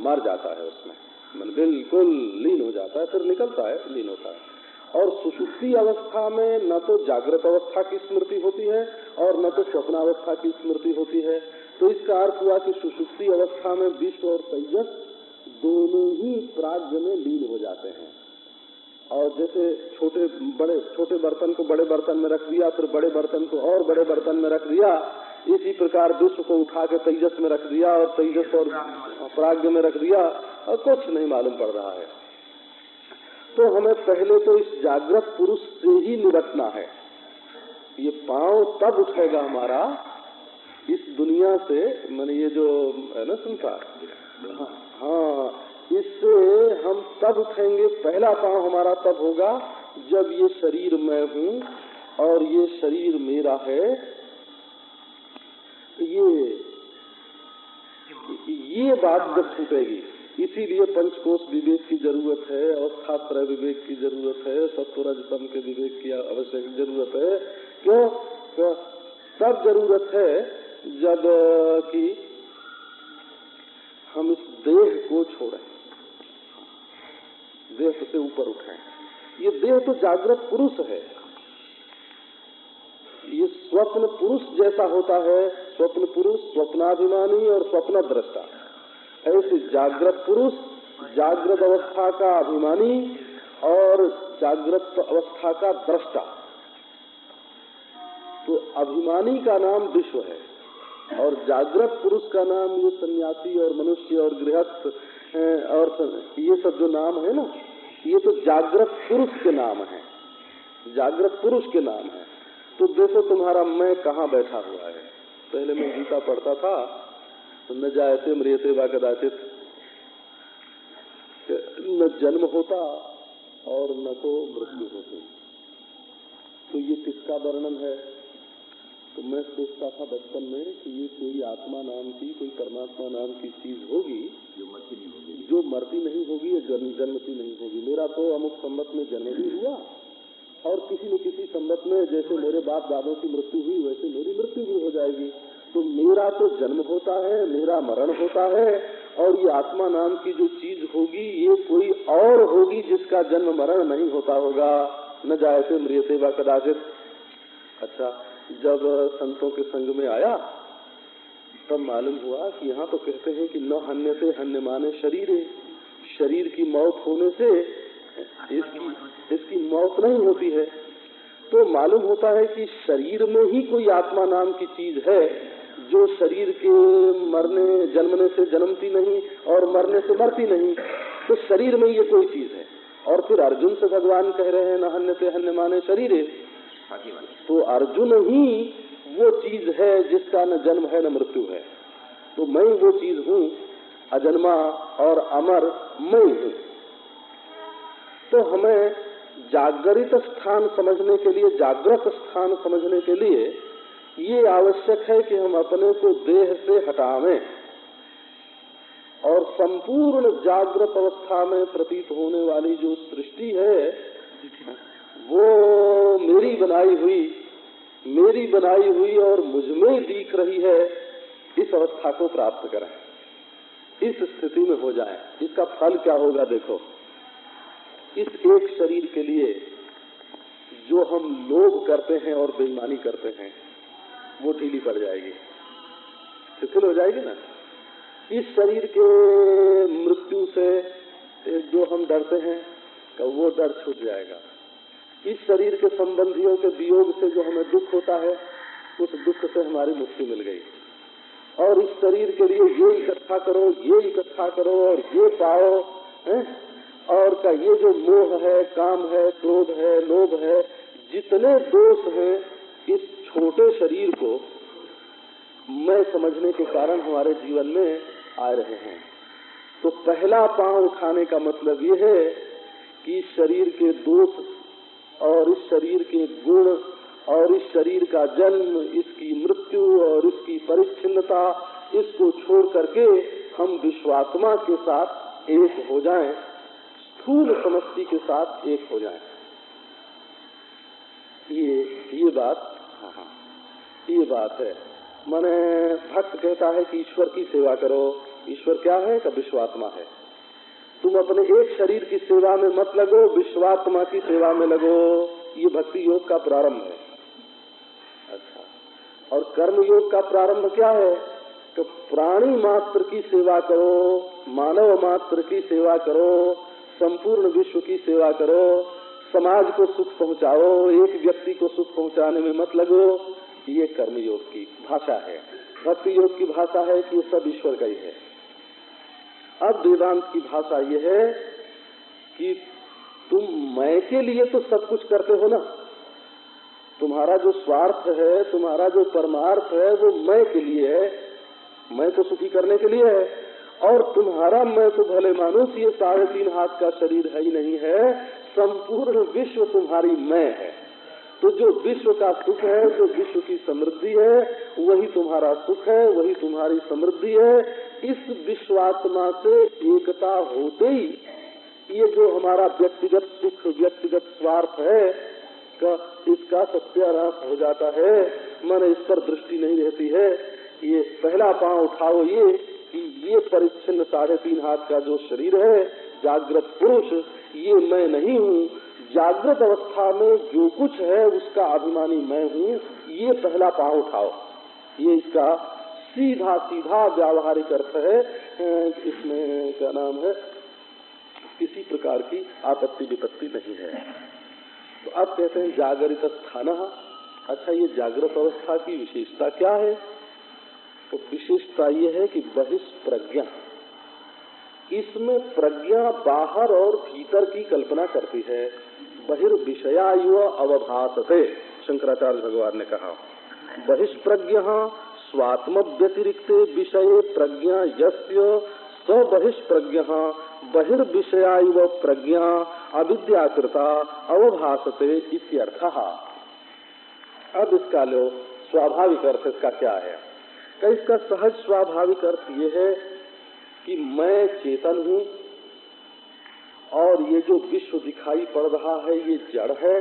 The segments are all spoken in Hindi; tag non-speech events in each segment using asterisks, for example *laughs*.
मर जाता है उसमें। मन बिल्कुल लीन हो जाता है, फिर निकलता है, लीन होता है। और सुषुप्ति अवस्था में न तो जागृत अवस्था की स्मृति होती है और न तो स्वप्नावस्था की स्मृति होती है। तो इसका अर्थ हुआ कि सुषुप्ति अवस्था में विश्व और तेजस दोनों ही प्राग्ञ में लीन हो जाते हैं। और जैसे छोटे बड़े, छोटे बर्तन को बड़े बर्तन में रख दिया, फिर बड़े बर्तन को और बड़े बर्तन में रख दिया इसी प्रकार विश्व को उठा के तेजस में रख दिया और तेजस और प्राग्ञ में रख दिया। और कुछ नहीं मालूम पड़ रहा है। तो हमें पहले तो इस जागृत पुरुष से ही निरटना है। ये पाँव तब उठेगा हमारा इस दुनिया से मैंने ये जो है ना संसार हाँ, हाँ इससे हम तब उठेंगे पहला पाँव हमारा तब होगा जब ये शरीर मैं हूँ और ये शरीर मेरा है ये ये बात जब छूटेगी, इसीलिए पंचकोश विवेक की ज़रूरत है अवस्था त्रय विवेक की ज़रूरत है, सत्वरजतम के विवेक की आवश्यक ज़रूरत है। क्यों? तब ज़रूरत है जब कि हम इस देह को छोड़ें। देह से ऊपर उठाएँ ये देह तो जागृत पुरुष है। स्वप्न पुरुष जैसा होता है, स्वप्न पुरुष स्वप्नाभिमानी और स्वप्न दृष्टा ऐसे जागृत पुरुष जागृत अवस्था का अभिमानी और जागृत अवस्था का दृष्टा तो अभिमानी का नाम विश्व है और जागृत पुरुष का नाम ये सन्यासी और मनुष्य और गृहस्थ और ये सब जो नाम है ना, ये तो जागृत पुरुष के नाम है। जागृत पुरुष के नाम है। तो देखो तुम्हारा मैं कहाँ बैठा हुआ है? पहले मैं गीता पढ़ता था तो न जायते मृियते व कदाचित न जन्म होता और न तो मृत्यु होती। तो ये किसका वर्णन है? तो मैं सोचता था बचपन में कि ये कोई आत्मा नाम की कोई परमात्मा नाम की चीज़ होगी जो मरती नहीं होगी। जो मरती नहीं होगी या जन्म जन्मती नहीं होगी। मेरा तो अमुक संबत में जन्म भी हुआ और किसी न किसी संबत में जैसे मेरे बाप दादों की मृत्यु हुई, वैसे मेरी मृत्यु भी हो जाएगी। तो मेरा तो जन्म होता है, मेरा मरण होता है, और ये आत्मा नाम की जो चीज़ होगी, ये कोई और होगी जिसका जन्म मरण नहीं होता होगा। न जायते मृियते व कदाचित। अच्छा जब संतों के संग में आया, तब मालूम हुआ कि यहाँ तो कहते हैं कि न हन्य से हन्य माने शरीर। शरीर की मौत होने से इसकी इसकी मौत नहीं होती है। तो मालूम होता है कि शरीर में ही कोई आत्मा नाम की चीज़ है, जो शरीर के मरने, जन्मने से जन्मती नहीं और मरने से मरती नहीं। तो शरीर में ये कोई चीज़ है। और फिर अर्जुन से भगवान कह रहे हैं न हन्य से हन्य माने शरीर। तो अर्जुन ही वो चीज़ है जिसका न जन्म है, न मृत्यु है। तो मैं वो चीज़ हूँ, अजन्मा और अमर मैं हूँ। तो हमें जागृत स्थान समझने के लिए, जागृत स्थान समझने के लिए ये आवश्यक है कि हम अपने को देह से हटावें और संपूर्ण जागृत अवस्था में प्रतीत होने वाली जो सृष्टि है, वो मेरी बनाई हुई, मेरी बनाई हुई और मुझमें दिख रही है, इस अवस्था को प्राप्त करें, इस स्थिति में हो जाए। इसका फल क्या होगा देखो। इस एक शरीर के लिए जो हम लोग करते हैं और बेईमानी करते हैं, वो ढीली पड़ जाएगी। शिथिल हो जाएगी ना? इस शरीर के मृत्यु से जो हम डरते हैं वो डर छूट जाएगा। इस शरीर के संबंधियों के वियोग से जो हमें दुख होता है, उस दुख से हमारी मुक्ति मिल गई। और इस शरीर के लिए ये इकट्ठा करो, ये इकट्ठा करो और ये पाओ, है? और का ये जो मोह है काम है क्रोध है लोभ है जितने दोष हैं इस छोटे शरीर को मैं समझने के कारण हमारे जीवन में आ रहे हैं। तो पहला पाँव उठाने का मतलब ये है कि शरीर के दोष और इस शरीर के गुण और इस शरीर का जन्म इसकी मृत्यु और इसकी परिच्छिन्नता इसको छोड़ करके हम विश्वात्मा के साथ एक हो जाएँ, स्थूल समष्टि के साथ एक हो जाए। ये ये बात हाँ हाँ। ये बात है। माने भक्त कहता है कि ईश्वर की सेवा करो। ईश्वर क्या है? का विश्वात्मा है। तुम अपने एक शरीर की सेवा में मत लगो विश्वात्मा की सेवा में लगो। ये भक्ति योग का प्रारंभ है। अच्छा। और कर्म योग का प्रारंभ क्या है? तो प्राणी मात्र की सेवा करो मानव मात्र की सेवा करो संपूर्ण विश्व की सेवा करो, समाज को सुख पहुंचाओ, एक व्यक्ति को सुख पहुँचाने में मत लगो। ये कर्म योग की भाषा है। भक्ति योग की भाषा है कि ये सब ईश्वर का ही है। अब वेदांत की भाषा ये है कि तुम मैं के लिए तो सब कुछ करते हो ना? तुम्हारा जो स्वार्थ है, तुम्हारा जो परमार्थ है, वो मैं के लिए है। मैं तो सुखी करने के लिए है। और तुम्हारा मैं तो भले मानुष ये साढ़े तीन हाथ का शरीर है ही नहीं है, संपूर्ण विश्व तुम्हारी मैं है। तो जो विश्व का सुख है, जो विश्व की समृद्धि है, वही तुम्हारा सुख है, वही तुम्हारी समृद्धि है। इस विश्वात्मा से एकता होते ही ये जो हमारा व्यक्तिगत सुख, व्यक्तिगत स्वार्थ है, का इसका सत्यानाश हो जाता है। मन इस पर दृष्टि नहीं रहती है। ये पहला पाँव उठाओ ये कि ये परिच्छिन्न साढ़े तीन हाथ का जो शरीर है, जागृत पुरुष, ये मैं नहीं हूँ। जागृत अवस्था में जो कुछ है, उसका अभिमानी मैं हूँ। ये पहला पाँव उठाओ। ये इसका सीधा सीधा व्यावहारिक अर्थ है। इसमें क्या नाम है? किसी प्रकार की आपत्ति विपत्ति नहीं है। तो अब कहते हैं जागृत स्थान अच्छा ये जागृत अवस्था की विशेषता क्या है? तो विशेषता ये है कि बहिष्प्रज्ञा। इसमें प्रज्ञा बाहर और भीतर की कल्पना करती है। बहिर्विषया बहिर्विषयायुव अवभाषते शंकराचार्य भगवान ने कहा। बहिष्प्रज्ञ स्वात्म व्यतिरिक्त विषय प्रज्ञा यस्य स बहिष्प्रज्ञ बहिर्विषयायुव प्रज्ञा अविद्याकृता अवभाषते इत्यर्थ। अब इसका लो स्वाभाविक अर्थ इसका क्या है? का इसका सहज स्वाभाविक अर्थ ये है कि मैं चेतन हूँ और ये जो विश्व दिखाई पड़ रहा है, ये जड़ है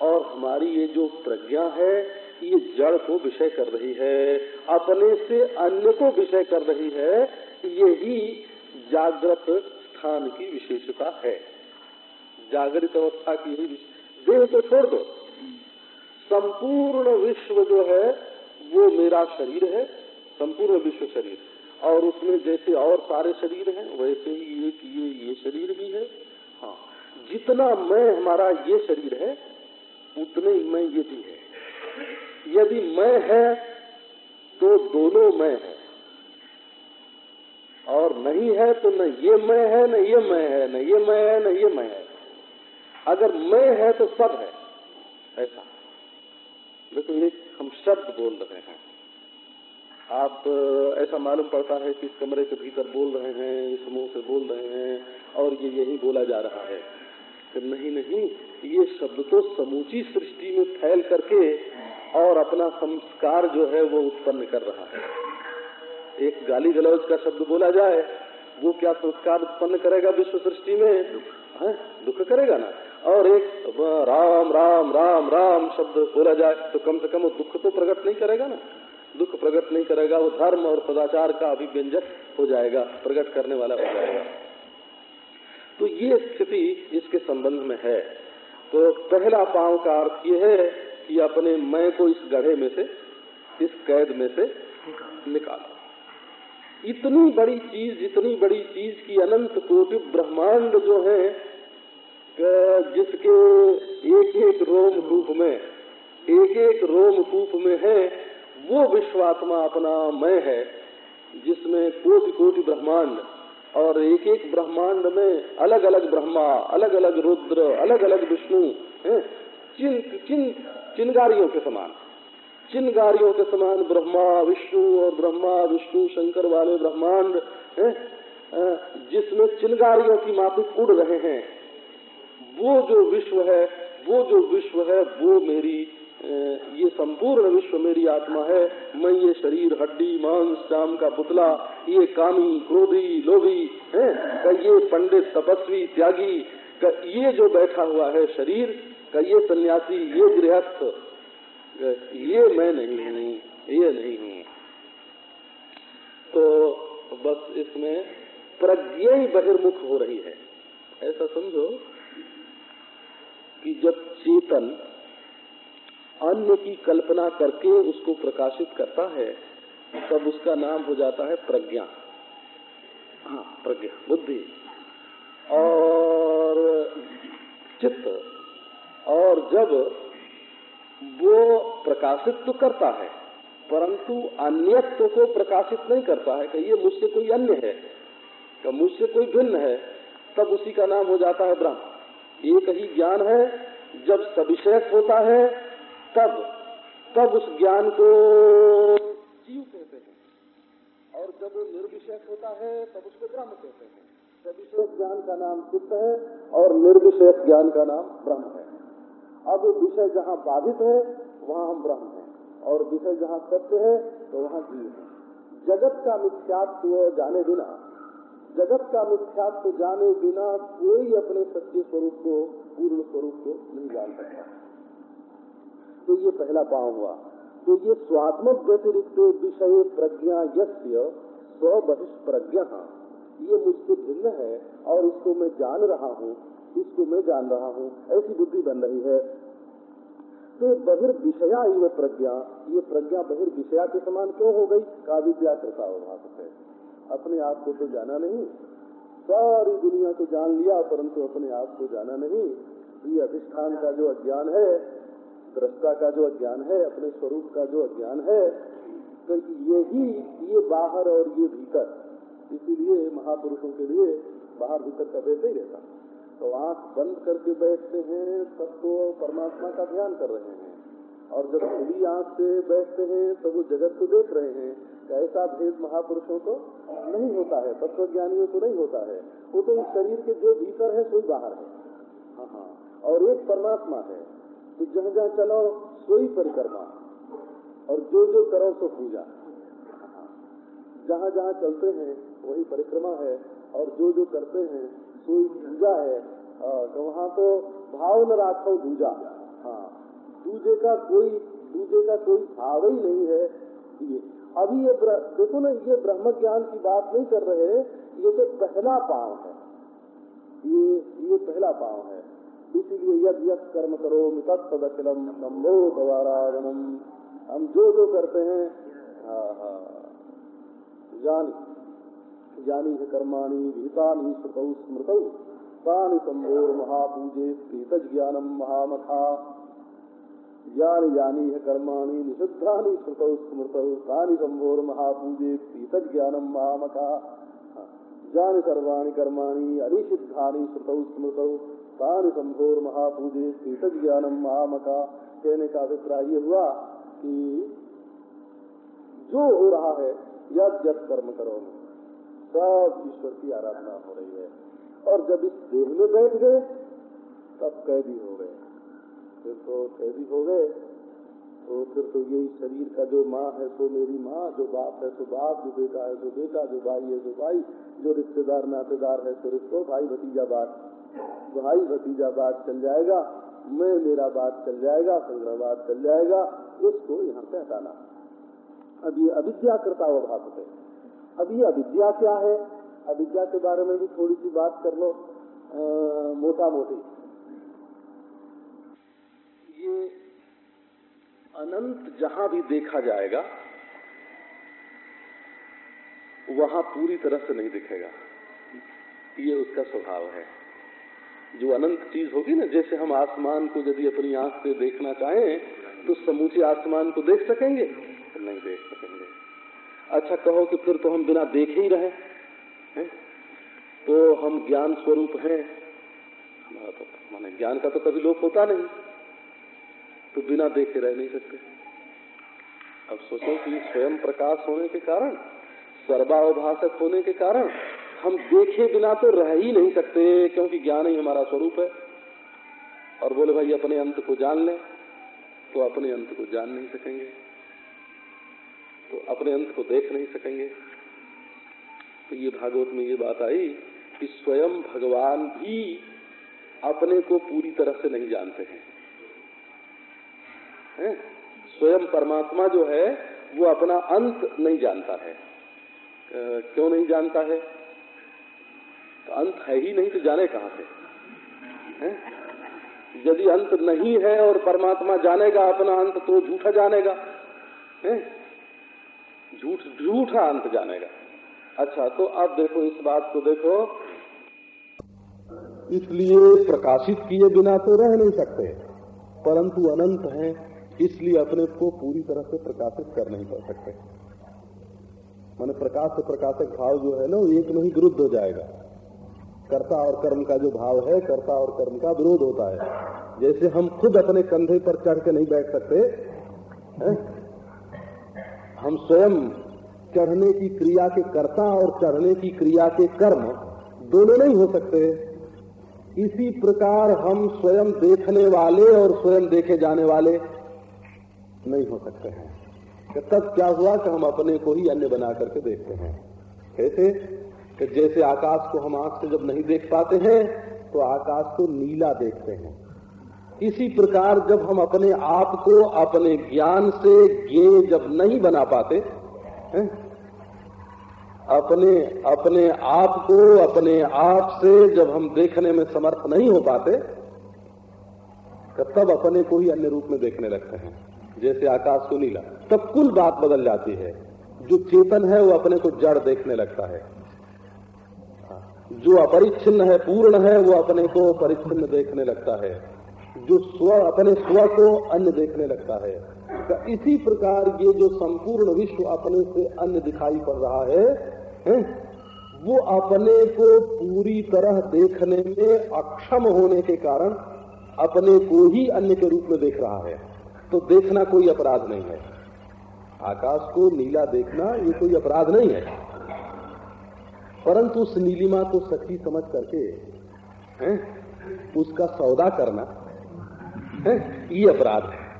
और हमारी ये जो प्रज्ञा है, ये जड़ को विषय कर रही है। अपने से अन्य को विषय कर रही है, यही जागृत स्थान की विशेषता है। जागृत अवस्था की यही देह को छोड़ दो। संपूर्ण विश्व जो है वो मेरा शरीर है, संपूर्ण विश्व शरीर। और उसमें जैसे और सारे शरीर हैं, वैसे ही एक ये ये शरीर भी है। हाँ जितना मैं, हमारा ये शरीर है, उतने ही मैं ये भी है। यदि मैं है तो दोनों मैं है। और नहीं है तो न ये मैं है, न ये मैं है, न ये मैं है, न ये मैं है। अगर मैं है तो सब है। ऐसा। देखो एक हम शब्द बोल रहे हैं। आप ऐसा मालूम पड़ता है कि इस कमरे के भीतर बोल रहे हैं, इस मुँह से बोल रहे हैं, और ये यही बोला जा रहा है। कि नहीं नहीं, ये शब्द तो समूची सृष्टि में फैल करके और अपना संस्कार जो है वो उत्पन्न कर रहा है। एक गाली गलौज का शब्द बोला जाए, वो क्या संस्कार उत्पन्न करेगा विश्व सृष्टि में? दुख करेगा ना। और एक राम राम राम राम शब्द बोला जाए तो कम से कम वो दुख तो प्रकट नहीं करेगा ना। दुख प्रकट नहीं करेगा, वो धर्म और सदाचार का अभिव्यंजक हो जाएगा, प्रकट करने वाला हो जाएगा। तो ये स्थिति इसके संबंध में है। तो पहला पाँव का अर्थ ये है कि अपने मैं को इस गढ़े में से, इस कैद में से निकालो। इतनी बड़ी चीज़, इतनी बड़ी चीज़ की अनंत कोटि ब्रह्मांड जो है जिसके एक एक रोम रूप में, एक एक रोम रूप में है, वो विश्वात्मा अपना मैं है, जिसमें कोटि कोटि ब्रह्मांड और एक एक ब्रह्मांड में अलग अलग ब्रह्मा अलग अलग रुद्र अलग अलग विष्णु चिन चिन, चिनगारियों के समान। चिनगारियों के समान ब्रह्मा विष्णु और ब्रह्मा विष्णु शंकर वाले ब्रह्मांड जिसमें चिनगारियों की माफिक उड़ रहे हैं। वो जो विश्व है, वो जो विश्व है, वो मेरी ये संपूर्ण विश्व मेरी आत्मा है। मैं ये शरीर, हड्डी, मांस शाम का पुतला, ये कामी, क्रोधी, लोभी, है ये पंडित, तपस्वी, त्यागी, का ये जो बैठा हुआ है शरीर, का ये सन्यासी, ये गृहस्थ ये मैं नहीं हूँ, ये नहीं हूँ। तो बस इसमें प्रज्ञा ही बहिर्मुख हो रही है। ऐसा समझो। कि जब चेतन अन्य की कल्पना करके उसको प्रकाशित करता है, तब उसका नाम हो जाता है प्रज्ञा। हाँ प्रज्ञा, बुद्धि। और चित्त। और जब वो प्रकाशित तो करता है, परंतु अन्यत्व को प्रकाशित नहीं करता है, कि ये मुझसे कोई अन्य है मुझसे कोई भिन्न है, तब उसी का नाम हो जाता है ब्रह्म। एक ही ज्ञान है, जब सविशेष होता है, तब तब उस ज्ञान को जीव कहते हैं। और जब वो होता है, तब उसको ब्रह्म कहते हैं। सविशेष ज्ञान का नाम चित्त है, और निर्विशेष ज्ञान का नाम ब्रह्म है। अब विषय जहाँ बाधित है, वहाँ हम ब्रह्म हैं। और विषय जहाँ सत्य है तो वहाँ जीव है। जगत का मिथ्यात्व जाने बिना जगत का मिथ्यात्व जाने बिना कोई अपने सत्य स्वरूप को, पूर्ण स्वरूप को नहीं जान सकता। तो ये पहला पाव हुआ। तो ये स्वात्मक व्यतिरिक्त विषय प्रज्ञा यस्य स्व बहिष्प्रज्ञ ये मुझसे भिन्न है और इसको मैं जान रहा हूँ, इसको मैं जान रहा हूँ, ऐसी बुद्धि बन रही है। तो बहिर्विषया प्रज्ञा, ये प्रज्ञा बहिर्विषया के समान क्यों हो गई? का विद्या कृता है अपने आप को तो जाना नहीं। सारी दुनिया को जान लिया, परंतु अपने आप को जाना नहीं। ये अधिष्ठान का जो अज्ञान है, दृष्टा का जो अज्ञान है, अपने स्वरूप का जो अज्ञान है तो यही ये बाहर और ये भीतर। इसीलिए महापुरुषों के लिए बाहर भीतर का वैसे ही रहता। तो आँख बंद करके बैठते हैं, तब तो परमात्मा का ध्यान कर रहे हैं। और जब खुली आँख से बैठते हैं तो वो जगत को देख रहे हैं। ऐसा भेद महापुरुषों को नहीं होता है तत्व ज्ञानियों को नहीं होता है। वो तो इस शरीर के जो भीतर है सोई बाहर है। हाँ हाँ। और एक परमात्मा है तो जहाँ जहाँ चलो, सोई परिक्रमा। और जो जो करो, सो पूजा। जहाँ जहाँ चलते हैं, वही परिक्रमा है। और जो जो करते हैं, सोई पूजा है। तो वहाँ तो भाव न राखो दूजा। हाँ। दूजे का कोई, दूजे का कोई भाव ही नहीं है। ये। अभी ये देखो ना, ये ब्रह्म ज्ञान की बात नहीं कर रहे ये तो पहला पाव है। ये ये पहला पाव है। इसीलिए यद यद कर्म करो मितत्तदखिलम नम्बो दवारावनम हम जो जो करते हैं जानी जानी है कर्माणी भीतानी श्रुतौ स्मृतौ। तानि संभोर महापूजे ज्ञानम महामखा। ज्ञान यानी है कर्माणी, निषुद्धानी श्रुतौ स्मृत, तानि संभोर महापूजे प्रीत ज्ञानम महामखा। जान सर्वाणी कर्माणी, अनिषिद्धानी श्रुतौ स्मृत, तानि संभोर महापूजे प्रीत ज्ञानम महामखा। कहने का अभिप्राय ये हुआ कि जो हो रहा है, यद यद कर्म करो। सब ईश्वर की आराधना हो रही है। और जब इस देह में बैठ गए, तब कैदी हो गए। फिर तो कैदी हो गए। तो फिर तो यही शरीर का जो माँ है, सो मेरी माँ, जो बाप है, सो बाप, जो बेटा है, सो बेटा, जो भाई है, सो भाई, जो रिश्तेदार, नातेदार है, सो रिश्तो, भाई भतीजा बात भाई भतीजा बात चल जाएगा, मैं, मेरा बात चल जाएगा, संग्रह बात चल जाएगा इसको यहाँ से हटाना। अब ये अविद्या भाग है। अब ये अविद्या क्या है? अविद्या के बारे में भी थोड़ी सी बात कर लो मोटा मोटी ये अनंत जहाँ भी देखा जाएगा, वहाँ पूरी तरह से नहीं दिखेगा। ये उसका स्वभाव है। जो अनंत चीज़ होगी ना, जैसे हम आसमान को यदि अपनी आँख से देखना चाहें तो समूचे आसमान को देख सकेंगे? नहीं देख सकेंगे। अच्छा कहो कि फिर तो हम बिना देखे ही रहे, हैं? तो हम ज्ञान स्वरूप हैं। हमारा तो माने ज्ञान का तो कभी लोप होता नहीं। तो बिना देखे रह नहीं सकते। अब सोचो कि स्वयं प्रकाश होने के कारण सर्वावभाषक होने के कारण, हम देखे बिना तो रह ही नहीं सकते, क्योंकि ज्ञान ही हमारा स्वरूप है। और बोले, भाई, अपने अंत को जान ले। तो अपने अंत को जान नहीं सकेंगे। तो अपने अंत को देख नहीं सकेंगे। तो ये भागवत में ये बात आई कि स्वयं भगवान भी अपने को पूरी तरह से नहीं जानते हैं। है? स्वयं परमात्मा जो है, वो अपना अंत नहीं जानता है। क्यों नहीं जानता है? तो अंत है ही नहीं तो जाने कहाँ से? यदि अंत नहीं है और परमात्मा जानेगा, अपना अंत तो झूठा जानेगा। झूठ, झूठा अंत जानेगा। अच्छा तो अब देखो, इस बात को देखो। इसलिए प्रकाशित किए बिना तो रह नहीं सकते, परंतु अनंत हैं। इसलिए अपने को पूरी तरह से प्रकाशित कर नहीं कर सकते। माने प्रकाश से प्रकाशक भाव जो है ना, वो एक में ही विरुद्ध हो जाएगा। कर्ता और कर्म का जो भाव है, कर्ता और कर्म का विरोध होता है। जैसे हम खुद अपने कंधे पर चढ़ के नहीं बैठ सकते, है? हम स्वयं चढ़ने की क्रिया के कर्ता और चढ़ने की क्रिया के कर्म दोनों नहीं हो सकते। इसी प्रकार हम स्वयं देखने वाले और स्वयं देखे जाने वाले नहीं हो सकते हैं। तब क्या हुआ कि हम अपने को ही अन्य बना करके देखते हैं। कैसे कि जैसे आकाश को हम आँख से जब नहीं देख पाते हैं तो आकाश को नीला देखते हैं। इसी प्रकार जब हम अपने आप को अपने ज्ञान से ज्ञे जब नहीं बना पाते, हैं? अपने अपने आप को अपने आप से जब हम देखने में समर्थ नहीं हो पाते, तब अपने को ही अन्य रूप में देखने लगते हैं। जैसे आकाश को नीला तब कुल बात बदल जाती है। जो चेतन है वो अपने को जड़ देखने लगता है। जो अपरिच्छिन्न है पूर्ण है वो अपने को परिच्छिन्न देखने लगता है। जो स्व अपने स्व को अन्य देखने लगता है। तो इसी प्रकार ये जो संपूर्ण विश्व अपने से अन्य दिखाई पड़ रहा है, है वो अपने को पूरी तरह देखने में अक्षम होने के कारण अपने को ही अन्य के रूप में देख रहा है। तो देखना कोई अपराध नहीं है। आकाश को नीला देखना ये कोई अपराध नहीं है। परंतु उस नीलिमा को सच्ची समझ करके, है, उसका सौदा करना, है, ये अपराध है।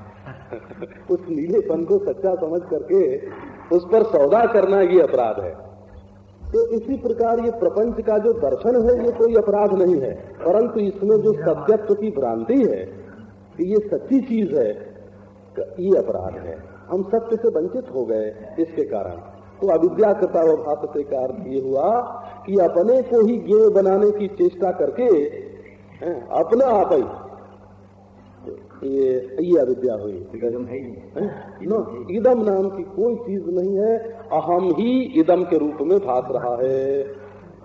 *laughs* उस नीलेपन को सच्चा समझ करके उस पर सौदा करना ये अपराध है। तो इसी प्रकार ये प्रपंच का जो दर्शन है, ये कोई अपराध नहीं है। परंतु इसमें जो सत्यत्व की भ्रांति है, ये सच्ची चीज़ है। ये अपराध है। हम सत्य से वंचित हो गए इसके कारण। तो अविद्या कृतावभाष से का अर्थ ये हुआ कि अपने को ही ज्ञ बनाने की चेष्टा करके अपना आप ही। ये ये अविद्या हुई। न इदम नाम की कोई चीज़ नहीं है। अहम ही इदम के रूप में भास रहा है।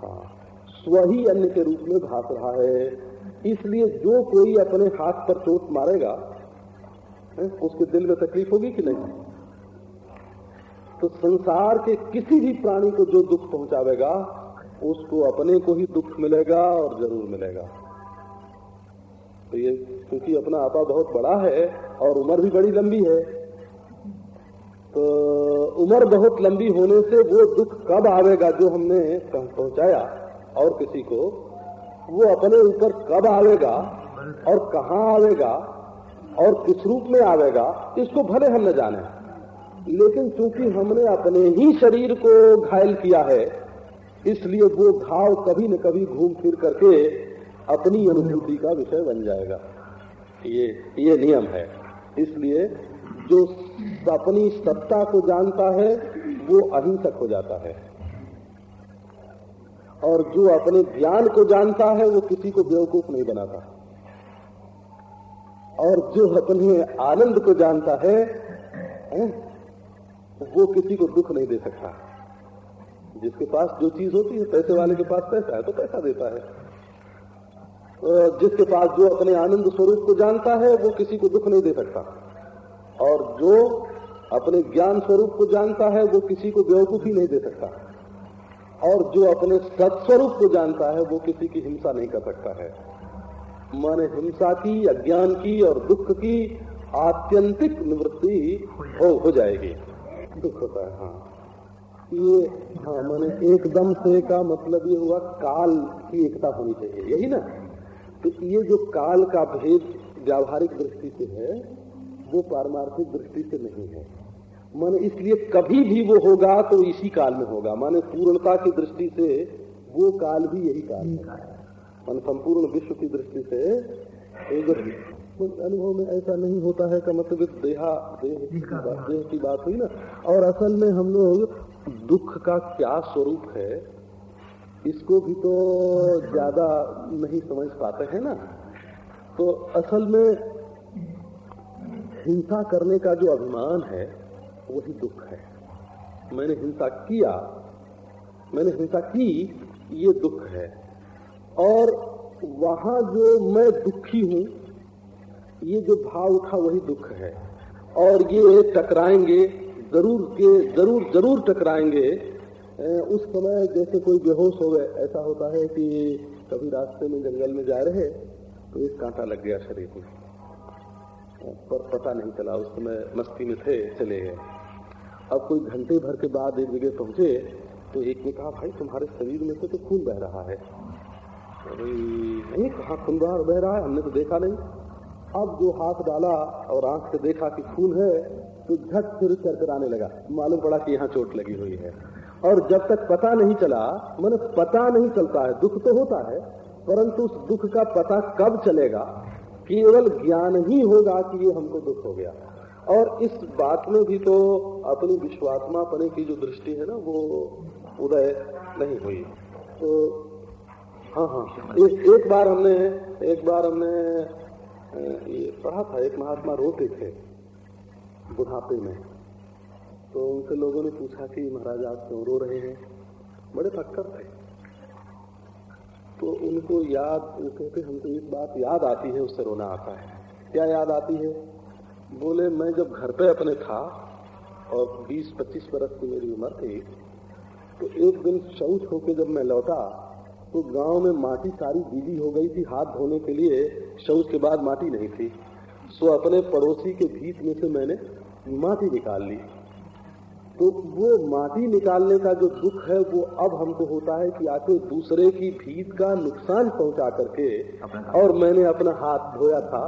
हाँ, स्व ही अन्य के रूप में भास रहा है। इसलिए जो कोई अपने हाथ पर चोट मारेगा उसके दिल में तकलीफ़ होगी कि नहीं? तो संसार के किसी भी प्राणी को जो दुख पहुंचावेगा, उसको अपने को ही दुख मिलेगा और ज़रूर मिलेगा। तो ये, क्योंकि अपना आपा बहुत बड़ा है और उम्र भी बड़ी लंबी है तो उम्र बहुत लंबी होने से वो दुख कब आवेगा जो हमने पहुँचाया? और किसी को, वो अपने ऊपर कब आवेगा और कहाँ आवेगा? और किस रूप में आवेगा, इसको भले हम न जाने। लेकिन चूँकि हमने अपने ही शरीर को घायल किया है, इसलिए वो घाव कभी न कभी घूम फिर करके अपनी अनुभूति का विषय बन जाएगा। ये ये नियम है। इसलिए जो अपनी सत्ता को जानता है, वो अहिंसक हो जाता है। और जो अपने ज्ञान को जानता है, वो किसी को बेवकूफ़ नहीं बनाता। और जो अपने आनंद को जानता है, है वो किसी को दुख नहीं दे सकता। जिसके पास जो चीज़ होती है पैसे वाले के पास पैसा है तो पैसा देता है। जिसके पास जो अपने आनंद स्वरूप को जानता है वो किसी को दुख नहीं दे सकता। और जो अपने ज्ञान स्वरूप को जानता है वो किसी को बेवकूफ़ी नहीं दे सकता। और जो अपने सत्स्वरूप को जानता है वो किसी की हिंसा नहीं कर सकता है। माने हिंसा की, अज्ञान की और दुख की आत्यंतिक निवृत्ति हो हो जाएगी। दुख होता है हाँ। ये हाँ माने एकदम से का मतलब ये हुआ काल की एकता होनी चाहिए, यही ना? तो ये जो काल का भेद व्यावहारिक दृष्टि से है, वो पारमार्थिक दृष्टि से नहीं है। माने इसलिए कभी भी वो होगा तो इसी काल में होगा। माने पूर्णता की दृष्टि से वो काल भी यही काल है। मान संपूर्ण विश्व की दृष्टि से अनुभव में ऐसा नहीं होता है का मतलब देहा देह की बात, देह की बात हुई ना। और असल में हम लोग दुख का क्या स्वरूप है इसको भी तो ज़्यादा नहीं समझ पाते हैं ना। तो असल में हिंसा करने का जो अभिमान है वही दुख है। मैंने हिंसा किया मैंने हिंसा की ये दुख है। और वहाँ जो मैं दुखी हूँ, ये जो भाव उठा वही दुख है। और ये टकराएँगे, ज़रूर के ज़रूर ज़रूर टकराएँगे। उस समय जैसे कोई बेहोश हो गए, ऐसा होता है कि कभी रास्ते में जंगल में जा रहे तो एक कांटा लग गया शरीर में। पर पता नहीं चला, उस समय मस्ती में थे, चले गए। अब कोई घंटे भर के बाद एक जगह पहुँचे तो एक ने कहा, भाई, तुम्हारे शरीर में से तो खून बह रहा है। नहीं कहा खून बह रहा है, हमने तो देखा नहीं। अब जो हाथ डाला और आँख से देखा कि खून है तो झट फिर चरचराने लगा। मालूम पड़ा कि यहाँ चोट लगी हुई है। और जब तक पता नहीं चला, मैंने पता नहीं चलता है, दुख तो होता है, परंतु उस दुख का पता कब चलेगा? केवल ज्ञान ही होगा कि ये हमको दुख हो गया। और इस बात में भी तो अपनी विश्वात्मा पने की जो दृष्टि है ना, वो उदय नहीं हुई। तो हाँ हाँ। एक, एक बार हमने एक बार हमने ये पढ़ा था एक महात्मा रोते थे बुढ़ापे में। तो उनसे लोगों ने पूछा कि महाराज आप क्यों रो रहे हैं? बड़े फक्कर थे। तो उनको याद कहते हमको एक बात याद आती है उससे रोना आता है। क्या याद आती है? बोले मैं जब घर पे अपने था और 20-25 बरस की मेरी उम्र थी तो एक दिन शौच होके जब मैं लौटा तो गाँव में माटी सारी गीली हो गई थी हाथ धोने के लिए शौच के बाद माटी नहीं थी। सो अपने पड़ोसी के भीत में से मैंने माटी निकाल ली। तो वो माटी निकालने का जो दुख है वो अब हमको होता है कि आखिर दूसरे की भीत का नुकसान पहुँचा करके और मैंने अपना हाथ धोया था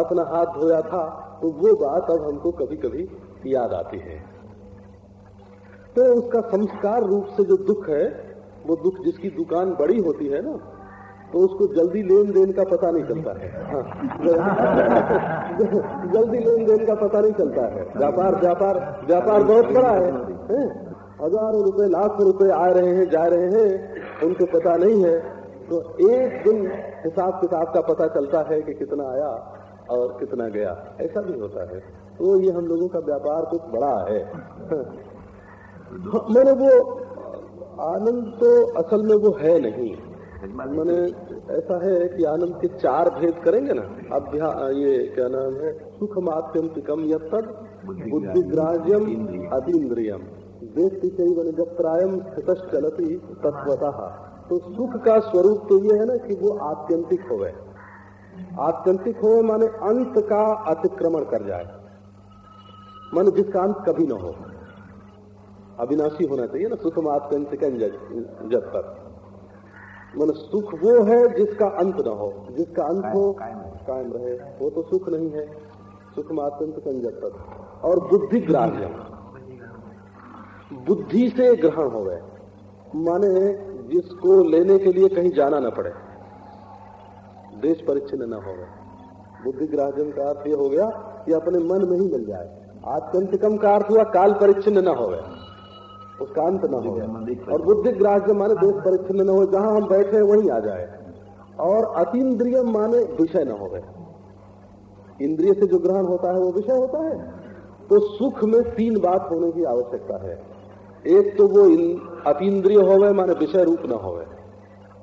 अपना हाथ धोया था तो वो बात अब हमको कभी कभी याद आती है। तो उसका संस्कार रूप से जो दुख है वो दुख जिसकी दुकान बड़ी होती है ना तो उसको जल्दी लेन देन का पता नहीं चलता है। हाँ। *laughs* जल्दी लेन देन का पता नहीं चलता है। व्यापार व्यापार व्यापार बहुत बड़ा है, है? हज़ारों रुपए लाखों रुपए आ रहे हैं जा रहे हैं उनको पता नहीं है। तो एक दिन हिसाब किताब का पता चलता है कि कितना आया और कितना गया। ऐसा भी होता है। तो ये हम लोगों का व्यापार कुछ बड़ा है। *laughs* मैंने वो आनंद तो असल में वो है नहीं। मैंने ऐसा है कि आनंद के चार भेद करेंगे ना। अभ्या ये क्या नाम है? सुख मात्यंतिकम यद बुद्धिग्राह्यम अतीन्द्रियम व्यक्ति जत्रायम स्थित चलती तत्वतः तो सुख का स्वरूप तो ये है ना कि वो आत्यंतिक हो गए आत्यंतिक हो माने अंत का अतिक्रमण कर जाए। माने जिसका अंत कभी न हो। अविनाशी होना चाहिए ना सुख आत्यंतिक जब तक। मन सुख वो है जिसका अंत न हो जिसका अंत हो कायम रहे। वो तो सुख नहीं है। सुख में अत्यंत संजत और बुद्धि ग्राह्य बुद्धि से ग्रहण हो गए। माने जिसको लेने के लिए कहीं जाना न पड़े। देश परिच्छिन्न न हो गए। बुद्धि ग्राह्यम का अर्थ यह हो गया कि अपने मन में ही मिल जाए। आत्यंतिकम का अर्थ हुआ काल परिच्छिन्न न हो गए। उसका अंत न हो और बुद्धि ग्राह्य माने देश परिच्छिन्न न हो जहाँ हम बैठे वहीं आ जाए। और अतीन्द्रिय माने विषय न हो गए। इंद्रिय से जो ग्रहण होता है वो विषय होता है। तो सुख में तीन बात होने की आवश्यकता है। एक तो वो अतीन्द्रिय हो गए माने विषय रूप न हो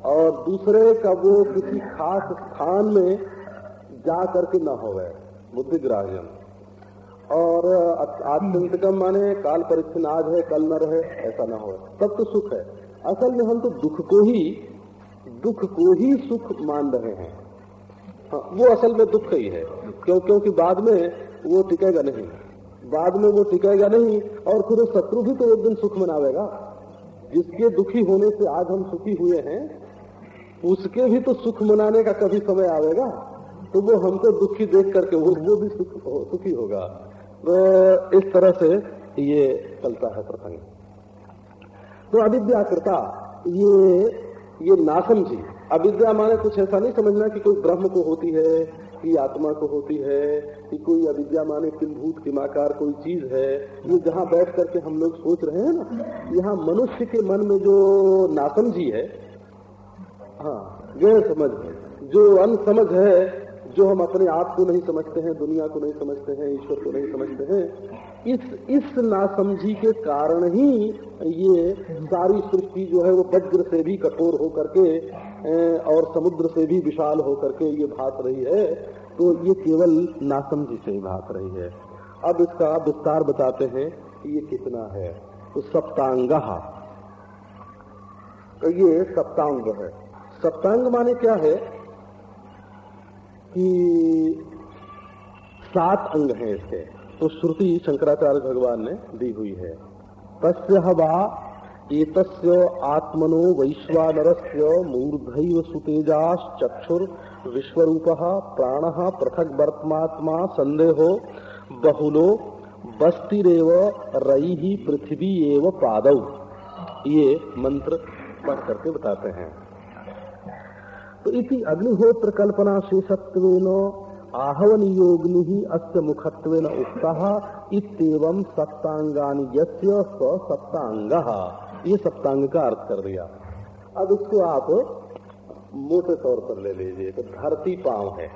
और दूसरे का वो किसी खास स्थान में जा करके न हो गए बुद्धिग्राह्यम और आत्यंतिकम माने काल परिच्छन आज है कल न रहे ऐसा ना हो। तब तो सुख है। असल में हम तो दुख को ही दुख को ही सुख मान रहे हैं। हाँ, वो असल में दुख ही है। क्यों क्योंकि बाद में वो टिकेगा नहीं। बाद में वो टिकेगा नहीं और फिर वो शत्रु भी तो एक दिन सुख मनावेगा। जिसके दुखी होने से आज हम सुखी हुए हैं उसके भी तो सुख मनाने का कभी समय आवेगा। तो वो हमको दुखी देख करके वो वो भी सुख सुखी होगा। तो इस तरह से ये चलता है प्रसंग। तो अविद्याकृता ये ये नासमझी अविद्या माने कुछ ऐसा नहीं समझना कि कोई ब्रह्म को होती है, कि आत्मा को होती है, कि कोई अविद्या माने किमभूत किमाकार कोई चीज़ है। ये जहाँ बैठ करके हम लोग सोच रहे हैं ना, यहाँ मनुष्य के मन में जो नासमझी है हाँ गैर समझ जो अनसमझ है जो हम अपने आप को नहीं समझते हैं, दुनिया को नहीं समझते हैं, ईश्वर को नहीं समझते हैं, इस इस नासमझी के कारण ही ये सारी सृष्टि जो है वो वज्र से भी कठोर हो करके और समुद्र से भी विशाल हो करके ये भात रही है। तो ये केवल नासमझी से ही भात रही है। अब इसका विस्तार बताते हैं कि ये कितना है। तो सप्तांग। तो ये सप्तांग है। सप्तांग माने क्या है? कि सात अंग हैं इसके। तो श्रुति शंकराचार्य भगवान ने दी हुई है। तस्य हवा, एतस्य आत्मनो वैश्वानरस्य मूर्धैव सुतेजाश्चक्षुर, विश्वरूप प्राण पृथक वर्तमात्मा संदेहो, बहुलो बस्तिरेव रई ही पृथ्वी एव पादव ये मंत्र पढ़ करके बताते हैं। तो इसी अग्निहोत्र कल्पना शेषत्व आहवन योगनि ही अस्य मुखत्व उक्ता इतम सप्तांगानी स सप्तांग ये सप्तांग का अर्थ कर दिया। अब इसको आप मोटे तौर पर ले लीजिए तो धरती पाँव है।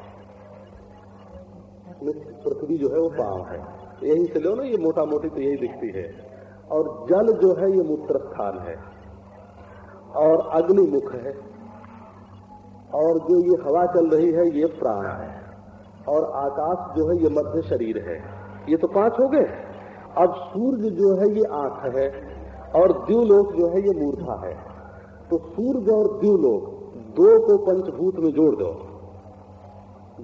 पृथ्वी जो है वो पाँव है। यही से लो ना, ये मोटा मोटी तो यही दिखती है। और जल जो है, ये मूत्र स्थान है। और अग्नि मुख है। और जो ये हवा चल रही है, ये प्राण है। और आकाश जो है, ये मध्य शरीर है। ये तो पाँच हो गए। अब सूर्य जो है, ये आँख है और द्यूलोक जो है, ये मूर्धा है। तो सूर्य और द्यूलोक दो को पंचभूत में जोड़ दो।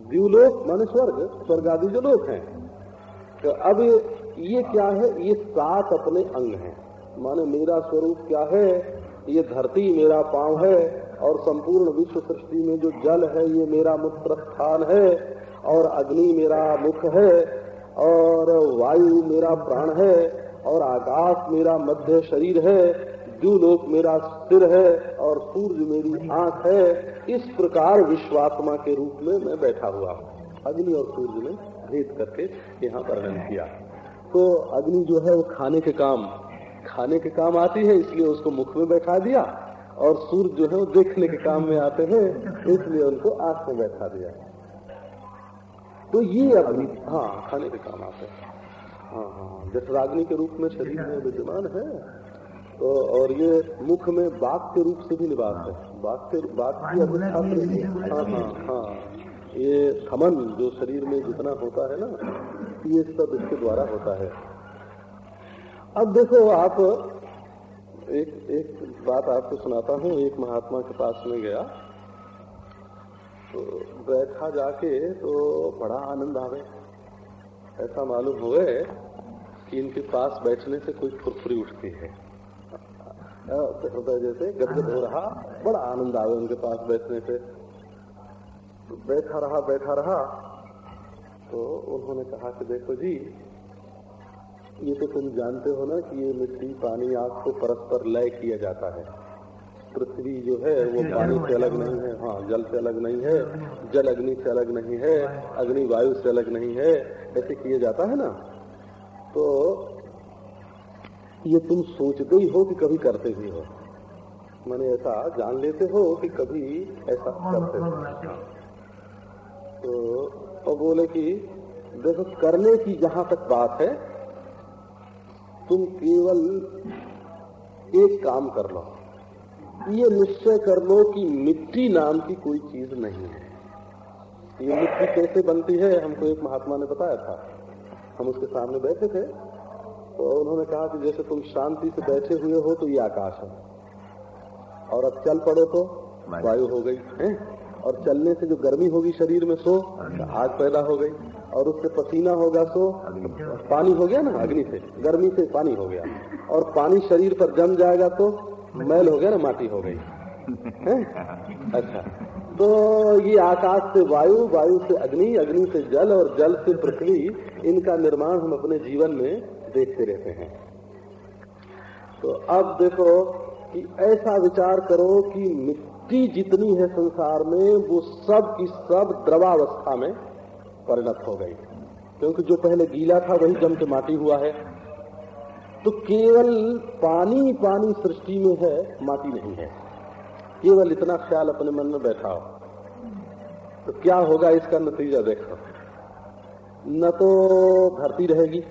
द्यूलोक माने स्वर्ग स्वर्ग आदि जो लोग हैं। तो अब ये क्या है? ये सात अपने अंग हैं। माने मेरा स्वरूप क्या है? ये धरती मेरा पाँव है। और संपूर्ण विश्व सृष्टि में जो जल है, ये मेरा मूत्र स्थान है और अग्नि मेरा मुख है और वायु मेरा प्राण है और आकाश मेरा मध्य शरीर है, द्यूलोक मेरा सिर है और सूर्य मेरी आँख है। इस प्रकार विश्वात्मा के रूप में मैं बैठा हुआ हूँ। अग्नि और सूर्य में भेद करके यहाँ वर्णन किया। तो अग्नि जो है वो खाने के काम, खाने के काम आती है, इसलिए उसको मुख में बैठा दिया। और सूर्य जो है वो देखने के काम में आते हैं इसलिए उनको आँख में बैठा दिया। तो ये अग्नि हाँ खाने के काम आते हैं। हाँ हाँ जठराग्नि के रूप में शरीर में विद्यमान है। तो और ये मुख में बाघ के रूप से भी निवास है। बाघ के बाघ की अधिष्ठात्र हाँ हाँ हाँ। ये थमन जो शरीर में जितना होता है ना ये सब इसके द्वारा होता है। अब देखो आप एक एक बात आपको सुनाता हूँ, एक महात्मा के पास में गया। तो बैठा जाके तो बड़ा आनंद आवे। ऐसा मालूम हुए कि इनके पास बैठने से कोई फुरफुरी उठती है। हृदय जैसे गदगद हो रहा, बड़ा आनंद आवे उनके पास बैठने से तो बैठा रहा बैठा रहा तो उन्होंने कहा कि देखो जी ये तो तुम जानते हो ना कि ये मिट्टी पानी आग को परस्पर लय किया जाता है। पृथ्वी जो है वो पानी से अलग नहीं है। हाँ। जल से अलग नहीं है जल अग्नि से अलग नहीं है अग्नि वायु से अलग नहीं है। ऐसे किया जाता है ना? तो ये तुम सोचते ही हो कि कभी करते ही हो। मैंने ऐसा जान लेते हो कि कभी ऐसा करते हो। तो और बोले कि देखो करने की जहाँ तक बात है तुम केवल एक काम कर लो। ये निश्चय कर लो कि मिट्टी नाम की कोई चीज़ नहीं है। ये मिट्टी कैसे बनती है हमको एक महात्मा ने बताया था। हम उसके सामने बैठे थे तो उन्होंने कहा कि जैसे तुम शांति से बैठे हुए हो तो ये आकाश है। और अब चल पड़ो तो वायु। हो गई है? और चलने से जो गर्मी होगी शरीर में सो आग पैदा हो गई। और उससे पसीना होगा सो पानी हो गया ना? अग्नि से। गर्मी से पानी हो गया। और पानी शरीर पर जम जाएगा तो मैल हो गया ना माटी हो गई। अच्छा। तो ये आकाश से वायु वायु से अग्नि अग्नि से जल और जल से पृथ्वी इनका निर्माण हम अपने जीवन में देखते रहते हैं। तो अब देखो कि ऐसा विचार करो कि मिट्टी जितनी है संसार में, वो सब की सब द्रवावस्था में परिणत हो गई। क्योंकि जो पहले गीला था, वही जम के माटी हुआ है। तो केवल पानी पानी सृष्टि में है, माटी नहीं है। केवल इतना ख्याल अपने मन में बैठा हो। तो क्या होगा इसका नतीजा देखो। न तो धरती रहेगी,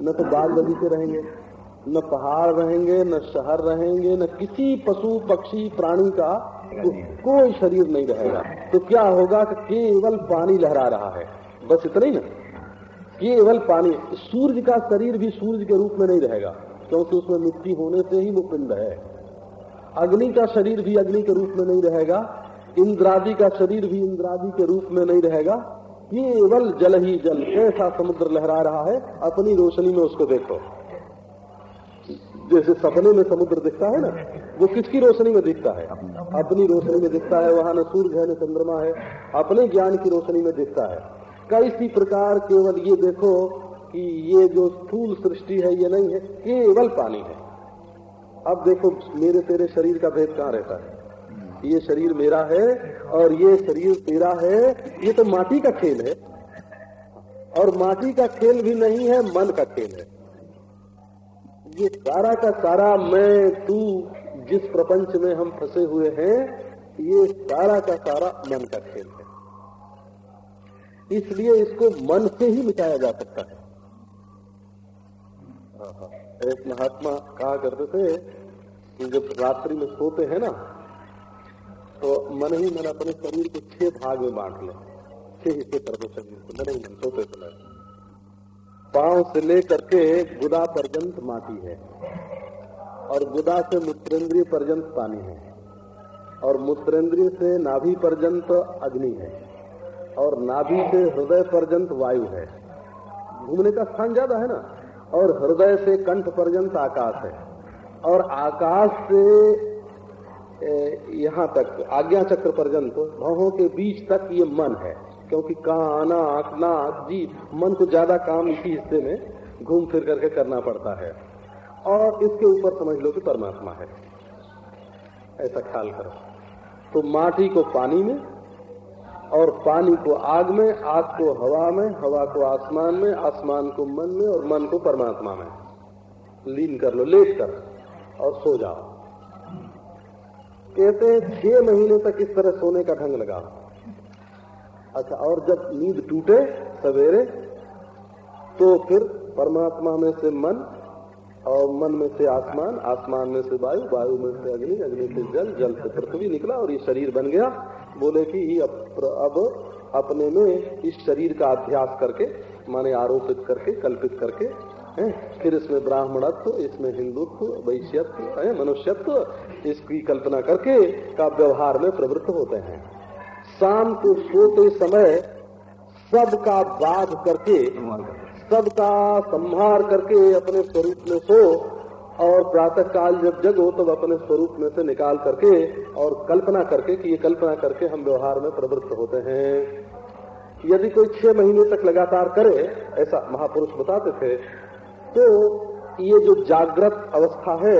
न तो बाग बगीचे रहेंगे। न पहाड़ रहेंगे, न शहर रहेंगे, न किसी पशु, पक्षी, प्राणी का तो कोई शरीर नहीं रहेगा। तो क्या होगा कि केवल पानी लहरा रहा है? बस इतना ही ना? केवल पानी। सूर्य का शरीर भी सूर्य के रूप में नहीं रहेगा, क्योंकि उसमें मिट्टी होने से ही वो पिंड है। अग्नि का शरीर भी अग्नि के रूप में नहीं रहेगा, इंद्रादि का शरीर भी इंद्रादि के रूप में नहीं रहेगा। केवल जल ही जल, ऐसा समुद्र लहरा रहा है। अपनी रोशनी में उसको देखो। जैसे सपने में समुद्र दिखता है ना, वो किसकी रोशनी में दिखता है? अपनी रोशनी में दिखता है, वहाँ न सूर्य है, न चंद्रमा है, अपने ज्ञान की रोशनी में दिखता है। कैसी प्रकार केवल ये देखो कि ये जो स्थूल सृष्टि है, ये नहीं है, केवल पानी है। अब देखो, मेरे तेरे शरीर का भेद कहाँ रहता है? ये शरीर मेरा है और ये शरीर तेरा है, ये तो माटी का खेल है। और माटी का खेल भी नहीं है, मन का खेल है। ये सारा का सारा मैं, तू, जिस प्रपंच में हम फंसे हुए हैं, ये सारा का सारा मन का खेल है। इसलिए इसको मन से ही मिटाया जा सकता है। एक महात्मा कहा करते थे कि जब रात्रि में सोते हैं ना तो मन ही मन अपने शरीर को छह भाग में बांट ले छह हिस्से कर दो शरीर को मन ही मन सोते समय। पाँव से लेकर के गुदा पर्यंत माटी है और गुदा से मूत्रेंद्रिय पर्यंत पानी है और मूत्रेंद्रिय से नाभि पर्यंत अग्नि है और नाभि से हृदय पर्यंत वायु है। घूमने का स्थान ज़्यादा है ना? और हृदय से कंठ पर्यंत आकाश है। और आकाश से यहाँ तक आज्ञा चक्र पर्यंत भवों के बीच तक ये मन है। क्योंकि कान आँख नाक जी मन को ज़्यादा काम इसी हिस्से में घूम फिर करके करना पड़ता है। और इसके ऊपर समझ लो कि परमात्मा है। ऐसा ख्याल करो। तो माटी को पानी में और पानी को आग में, आग को हवा में, हवा को आसमान में, आसमान को मन में और मन को परमात्मा में। लीन कर लो, लेट कर, और सो जाओ। कहते हैं, छह महीने तक इस तरह सोने का ढंग लगा अच्छा और जब नींद टूटे सवेरे तो फिर परमात्मा में से मन और मन में से आसमान आसमान में से वायु वायु में से अग्नि अग्नि से जल जल से पृथ्वी निकला और ये शरीर बन गया। बोले कि अब अब अपने में इस शरीर का अभ्यास करके, माने आरोपित करके, कल्पित करके, है, फिर इसमें ब्राह्मणत्व, इसमें हिंदुत्व, वैश्यत्व मनुष्यत्व, इसकी कल्पना करके का व्यवहार में प्रवृत्त होते हैं। शाम को सोते समय सबका बाध करके, सबका संहार करके अपने स्वरूप में सो और प्रातः काल जब जगो तब अपने स्वरूप में से निकाल करके और कल्पना करके कि ये कल्पना करके हम व्यवहार में प्रवृत्त होते हैं। यदि कोई छह महीने तक लगातार करे, ऐसा महापुरुष बताते थे तो ये जो जागृत अवस्था है,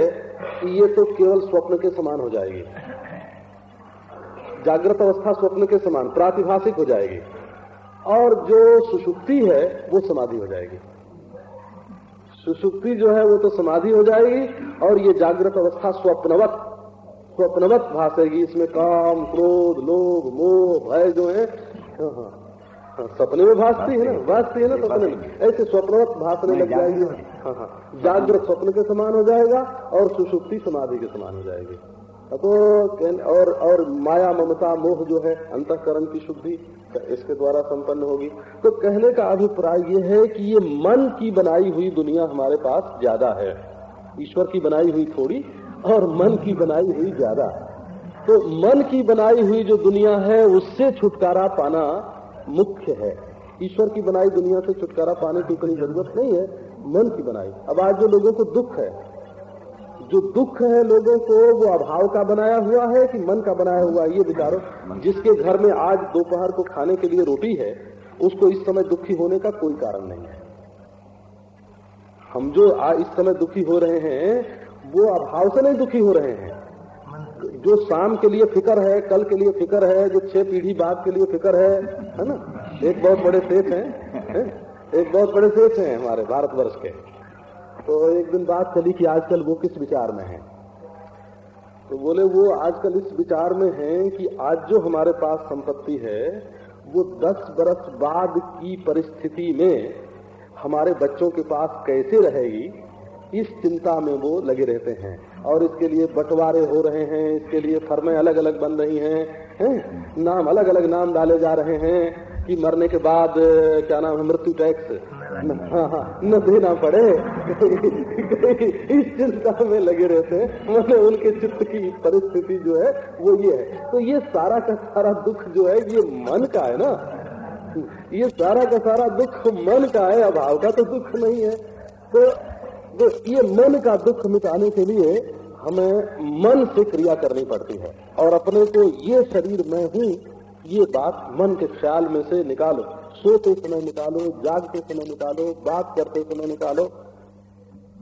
ये तो केवल स्वप्न के समान हो जाएगी। जागृत अवस्था स्वप्न के समान प्रातिभाषिक हो जाएगी। और जो सुषुप्ति है वो समाधि हो जाएगी। सुषुप्ति जो है वो तो समाधि हो जाएगी और ये जागृत अवस्था स्वप्नवत स्वप्नवत भाषेगी। इसमें काम क्रोध लोभ मोह भय जो है हाँ, हाँ, सपने में भासती है ना भासती है। ना सपने में। ऐसे स्वप्नवत भाषने लग जाएगी। हाँ जागृत स्वप्न के समान हो जाएगा और सुषुप्ति समाधि के समान हो जाएगी। तो और और माया ममता मोह जो है, अंतकरण की शुद्धि इसके द्वारा संपन्न होगी। तो कहने का अभिप्राय ये है कि ये मन की बनाई हुई दुनिया हमारे पास ज़्यादा है। ईश्वर की बनाई हुई थोड़ी, और मन की बनाई हुई ज़्यादा। तो मन की बनाई हुई जो दुनिया है, उससे छुटकारा पाना मुख्य है। ईश्वर की बनाई दुनिया से छुटकारा पाने की इतनी ज़रूरत नहीं है, मन की बनाई। अब आज जो लोगों को दुख है जो दुख है लोगों को, वो अभाव का बनाया हुआ है कि मन का बनाया हुआ है? ये विचारो, जिसके घर में आज दोपहर को खाने के लिए रोटी है, उसको इस समय दुखी होने का कोई कारण नहीं है। हम जो इस समय दुखी हो रहे हैं, वो अभाव से नहीं दुखी हो रहे हैं। जो शाम के लिए फ़िक्र है, कल के लिए फ़िक्र है, जो छह पीढ़ी बाद के लिए फ़िक्र है है ना? एक बहुत बड़े सेठ हैं, है? एक बहुत बड़े सेठ हैं हमारे भारतवर्ष के। तो एक दिन बात चली कि आजकल वो किस विचार में है? तो बोले, वो आजकल इस विचार में है कि आज जो हमारे पास संपत्ति है, वो दस बरस बाद की परिस्थिति में हमारे बच्चों के पास कैसे रहेगी, इस चिंता में वो लगे रहते हैं। और इसके लिए बंटवारे हो रहे हैं इसके लिए फर्में अलग अलग बन रही हैं हैं? नाम अलग अलग नाम डाले जा रहे हैं कि मरने के बाद क्या नाम है मृत्यु टैक्स? न, हाँ, हाँ, न देना पड़े। इस चिंता में लगे रहते हैं। मैंने उनके चित्त की परिस्थिति जो है वो ये है। तो ये सारा का सारा दुख जो है ये मन का है ना? ये सारा का सारा दुख मन का है अभाव का तो दुख नहीं है। तो तो ये मन का दुख मिटाने के लिए हमें मन से क्रिया करनी पड़ती है और अपने को ये शरीर में हूँ ये बात मन के ख्याल में से निकालो। सोते समय निकालो, जागते समय निकालो, बात करते समय निकालो।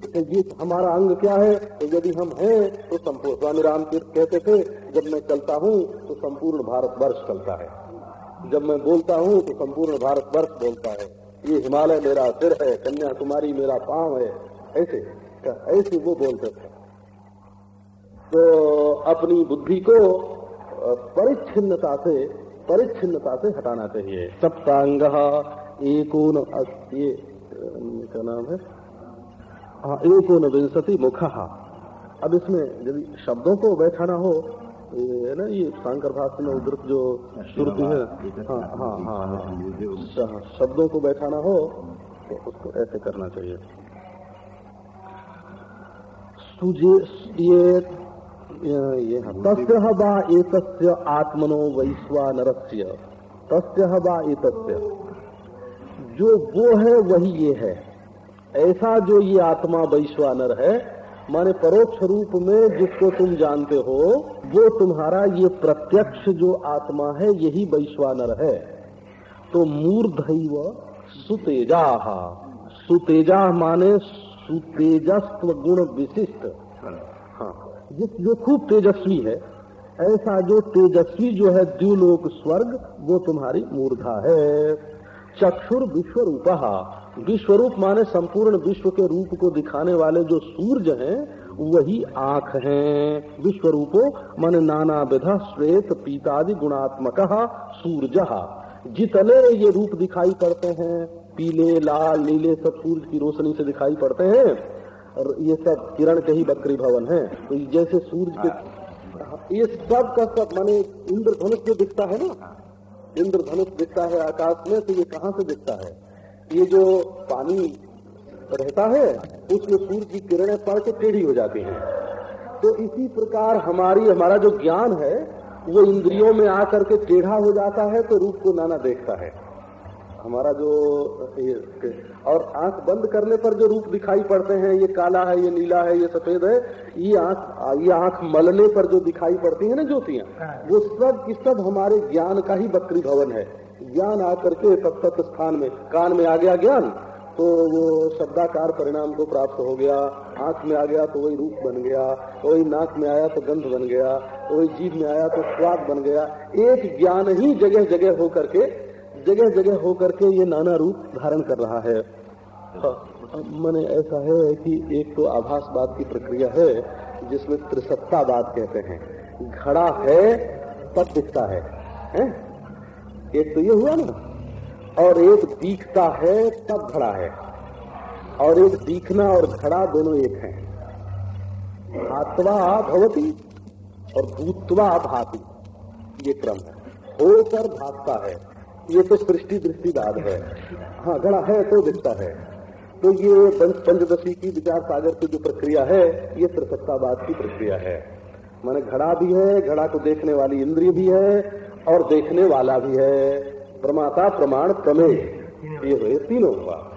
तो ये हमारा अंग क्या है? तो यदि हम हैं तो संपूर्ण स्वामी राम तीर्थ कहते थे, जब मैं चलता हूँ तो संपूर्ण भारत वर्ष चलता है। जब मैं बोलता हूँ तो संपूर्ण भारत वर्ष बोलता है। ये हिमालय मेरा सिर है, कन्याकुमारी मेरा पाँव है। ऐसे ऐसे वो बोलते थे। तो अपनी बुद्धि को परिच्छिन्नता से परिच्छिन्नता से हटाना चाहिए। सप्तांग एकोन ये क्या नाम है? हाँ एकोन विंशति मुख। अब इसमें यदि शब्दों को बैठाना हो ये ना ये शंकर भाष्य में उदृत जो श्रुति है हाँ हाँ हाँ। हाँ। शब्दों को बैठाना हो तो उसको ऐसे करना चाहिए। तुझे ये ये तस्य वा एतस्य आत्मनो वैश्वानरस्य। तस्य वा एतस्य। जो वो है वही ये है। ऐसा जो ये आत्मा वैश्वानर है माने परोक्ष रूप में जिसको तुम जानते हो वो तुम्हारा ये प्रत्यक्ष जो आत्मा है यही वैश्वानर है। तो मूर्धैव सुतेजा। सुतेजा माने सुतेजस्व गुण विशिष्ट। हाँ। जो खूब तेजस्वी है, ऐसा जो तेजस्वी जो है द्व्यूलोक स्वर्ग, वो तुम्हारी मूर्धा है। चक्षुर विश्व रूप विश्वरूप माने संपूर्ण विश्व के रूप को दिखाने वाले जो सूर्य हैं, वही आँख हैं। विश्व रूपो माने नाना विधा श्वेत पीतादि गुणात्मक सूर्य। जितने ये रूप दिखाई पड़ते हैं पीले, लाल, नीले सब सूरज की रोशनी से दिखाई पड़ते हैं। और ये सब किरण के ही बकरी भवन है। तो जैसे सूरज के ये सब का सब, माने इंद्रधनुष जो दिखता है ना, इंद्रधनुष दिखता है आकाश में तो ये कहाँ से दिखता है? ये जो पानी रहता है, उसमें सूर्य की किरणें पड़ के टेढ़ी हो जाती हैं। तो इसी प्रकार हमारी, हमारा जो ज्ञान है, वो इंद्रियों में आकर के टेढ़ा हो जाता है तो रूप को नाना देखता है। हमारा जो ये और आँख बंद करने पर जो रूप दिखाई पड़ते हैं ये काला है ये नीला है ये सफ़ेद है ये आँख ये आँख मलने पर जो दिखाई पड़ती है ना ज्योतियाँ हाँ। वो सब की सब हमारे ज्ञान का ही बकरी भवन है ज्ञान आकर के सत्सत स्थान में कान में आ गया ज्ञान तो वो शब्दाकार परिणाम को प्राप्त हो गया आँख में आ गया तो वही रूप बन गया वही नाक में आया तो गंध बन गया वही जीभ में आया तो स्वाद बन गया एक ज्ञान ही जगह जगह होकर के जगह जगह होकर के ये नाना रूप धारण कर रहा है। मैंने ऐसा है कि एक तो आभासवाद की प्रक्रिया है जिसमें त्रिसत्तावाद कहते हैं। घड़ा है तब दिखता है, है? एक तो ये हुआ ना और एक दिखता है तब घड़ा है। और एक दिखना और घड़ा दोनों एक है। भातवा भवती और भूतवा भाती ये क्रम है। होकर भागता है। ये तो सृष्टि दृष्टिवाद है। हाँ घड़ा है तो दिखता है। तो ये पंचदशी की विचार सागर की जो प्रक्रिया है, ये त्रिसत्तावाद की प्रक्रिया है। माने घड़ा भी है, घड़ा को देखने वाली इंद्रिय भी है और देखने वाला भी है। प्रमाता, प्रमाण, प्रमेय, ये हुए तीनों हुआ।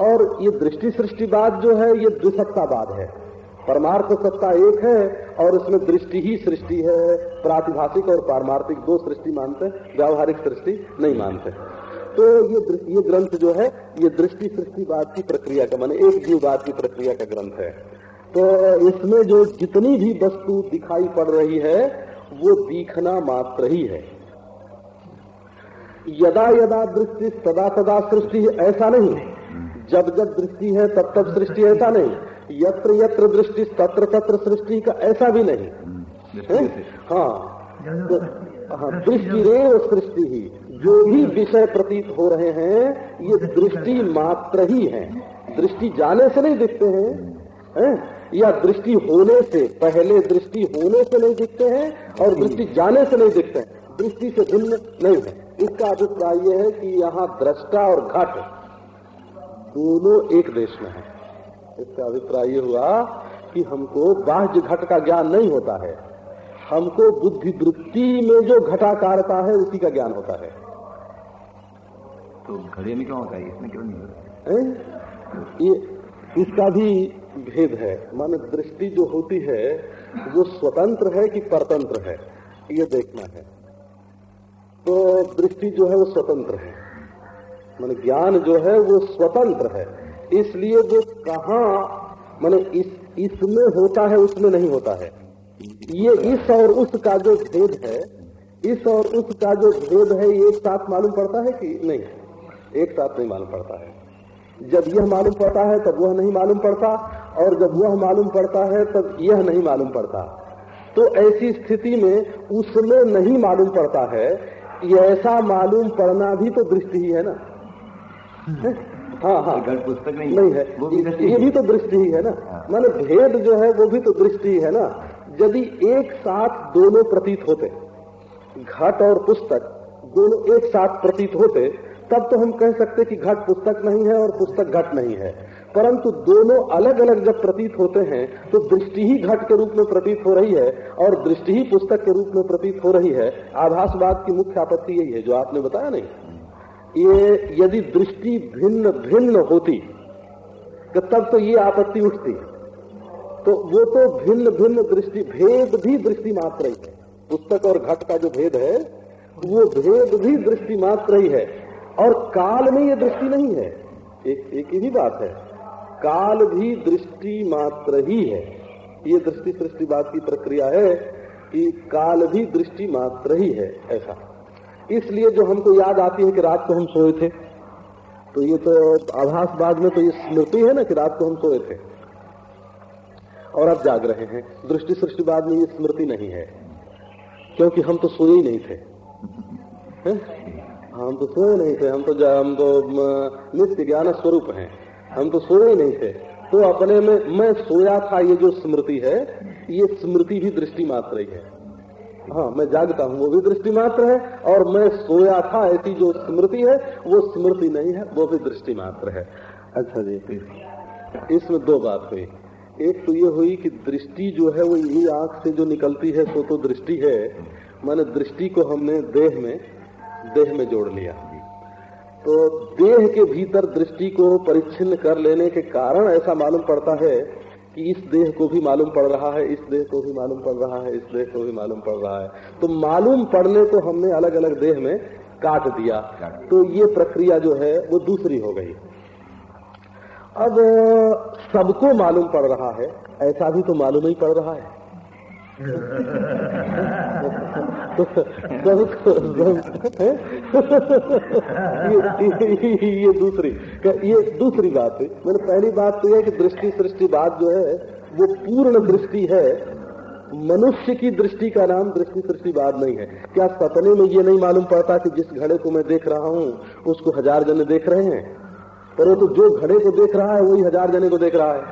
और ये दृष्टि सृष्टिवाद जो है, ये द्विसत्तावाद है। परमार्थ सत्ता एक है और इसमें दृष्टि ही सृष्टि है। प्रातिभाषिक और पारमार्थिक दो सृष्टि मानते हैं, व्यावहारिक सृष्टि नहीं मानते। तो ये ये ग्रंथ जो है, ये दृष्टि सृष्टिवाद की प्रक्रिया का, माने एक जीववाद की प्रक्रिया का ग्रंथ है। तो इसमें जो जितनी भी वस्तु दिखाई पड़ रही है, वो दिखना मात्र ही है। यदा यदा दृष्टि सदा सदा सृष्टि, ऐसा नहीं। जब जब दृष्टि है, तब तब सृष्टि, ऐसा नहीं। यत्र यत्र दृष्टि तत्र तत्र सृष्टि का ऐसा भी नहीं। हाँ? तो, हाँ। दृष्टि रे सृष्टि ही। जो भी विषय प्रतीत हो रहे हैं ये दृष्टि मात्र ही है। दृष्टि जाने से नहीं दिखते हैं। है? या दृष्टि होने से पहले दृष्टि होने से नहीं दिखते हैं और दृष्टि जाने से नहीं दिखते हैं। दृष्टि से भिन्न नहीं है। इसका अभिप्राय यह है कि यहाँ दृष्टा और घट दोनों एक देश में है। इसका अभिप्राय ये हुआ कि हमको बाह्य घट का ज्ञान नहीं होता है। हमको बुद्धि वृत्ति में जो घटाकारता है उसी का ज्ञान होता है। तो घड़े में क्यों होता है? इसमें क्यों नहीं होता? है? ये इसका भी भेद है। माने दृष्टि जो होती है वो स्वतंत्र है कि परतंत्र है? ये देखना है। तो दृष्टि जो है वो स्वतंत्र है। मान ज्ञान जो है वो स्वतंत्र है। इसलिए वो कहा, माने इस, इसमें होता है, उसमें नहीं होता है। ये इस और उस का जो भेद है, इस और उस का जो भेद है, ये एक साथ मालूम पड़ता है कि नहीं? एक साथ नहीं मालूम पड़ता है। जब यह मालूम पड़ता है, तब वह नहीं मालूम पड़ता, और जब वह मालूम पड़ता है, तब यह नहीं मालूम पड़ता। तो ऐसी स्थिति में उसमें नहीं मालूम पड़ता है ऐसा मालूम पड़ना भी तो दृष्टि ही है ना? हाँ? हाँ घर पुस्तक नहीं नहीं है। वो भी दृष्टि ये भी तो दृष्टि ही है ना। हाँ। माने भेद जो है वो भी तो दृष्टि ही है ना। यदि एक साथ दोनों प्रतीत होते घट और पुस्तक दोनों एक साथ प्रतीत होते तब तो हम कह सकते कि घट पुस्तक नहीं है और पुस्तक घट नहीं है। परंतु दोनों अलग अलग जब प्रतीत होते हैं तो दृष्टि ही घट के रूप में प्रतीत हो रही है और दृष्टि ही पुस्तक के रूप में प्रतीत हो रही है। आभासवाद की मुख्य आपत्ति यही है जो आपने बताया नहीं। ये यदि दृष्टि भिन्न भिन्न होती तो तब तो ये आपत्ति उठती। तो वो तो भिन्न भिन्न दृष्टि, भेद भी दृष्टि मात्र ही है। पुस्तक और घट का जो भेद है, वो भेद भी दृष्टि मात्र ही है। और काल में ये दृष्टि नहीं है। एक एक ही बात है। काल भी दृष्टि मात्र ही है। ये दृष्टि सृष्टिवाद की प्रक्रिया है कि काल भी दृष्टि मात्र ही है, ऐसा। इसलिए जो हमको याद आती है कि रात को हम सोए थे। तो ये तो आभास बाद में तो ये स्मृति है ना कि रात को हम सोए थे। और अब जाग रहे हैं। दृष्टि सृष्टि बाद में ये स्मृति नहीं है। क्योंकि हम तो सोए ही नहीं थे। है? हम तो सोए नहीं थे। हम तो हम तो नित्य ज्ञान स्वरूप हैं। हम तो सोए ही नहीं थे। तो अपने में, मैं सोया था ये जो स्मृति है, ये स्मृति भी दृष्टि मात्र ही है। हाँ मैं जागता हूँ, वो भी दृष्टि मात्र है, और मैं सोया था, ऐसी जो स्मृति है, वो स्मृति नहीं है, वो भी दृष्टि मात्र है। अच्छा जी इसमें दो बात हुई। एक तो ये हुई कि दृष्टि जो है, वो यही आँख से जो निकलती है, सो तो दृष्टि है, माने दृष्टि को हमने देह में देह में जोड़ लिया। तो देह के भीतर दृष्टि को परिच्छिन्न कर लेने के कारण ऐसा मालूम पड़ता है कि इस देह को भी मालूम पड़ रहा है इस देह को भी मालूम पड़ रहा है इस देह को भी मालूम पड़ रहा है। तो मालूम पड़ने को हमने अलग अलग देह में काट दिया। तो ये प्रक्रिया जो है वो दूसरी हो गई। अब सबको मालूम पड़ रहा है ऐसा भी तो मालूम ही पड़ रहा है। ये, दूसरी ये दूसरी बात है। मैंने पहली बात तो यह कि दृष्टि सृष्टि बात जो है वो पूर्ण दृष्टि है। मनुष्य की दृष्टि का नाम दृष्टि सृष्टि सृष्टिवाद नहीं है। क्या सपने में ये नहीं मालूम पड़ता कि जिस घड़े को मैं देख रहा हूँ उसको हज़ार जने देख रहे हैं? पर तो जो घड़े को देख रहा है वही हज़ार जने को देख रहा है।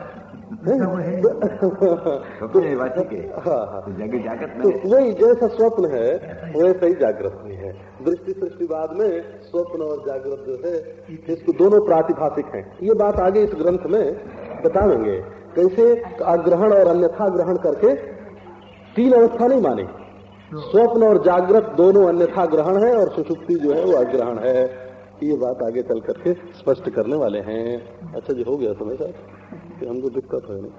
वही *laughs* जैसा स्वप्न है, वैसा ही जागृत नहीं है। दृष्टि सृष्टिवाद में स्वप्न और जागृत जो है, इसको दोनों प्रातिभाषिक हैं। ये बात आगे इस ग्रंथ में बताएँगे। कैसे अग्रहण और अन्यथा ग्रहण करके तीन अवस्था नहीं मानी। स्वप्न और जागृत दोनों अन्यथा ग्रहण है और सुषुप्ति जो है वो अग्रहण है। ये बात आगे चल करके स्पष्ट करने वाले हैं। अच्छा जी, हो गया समय साहब। कि हमको दिक्कत है नहीं।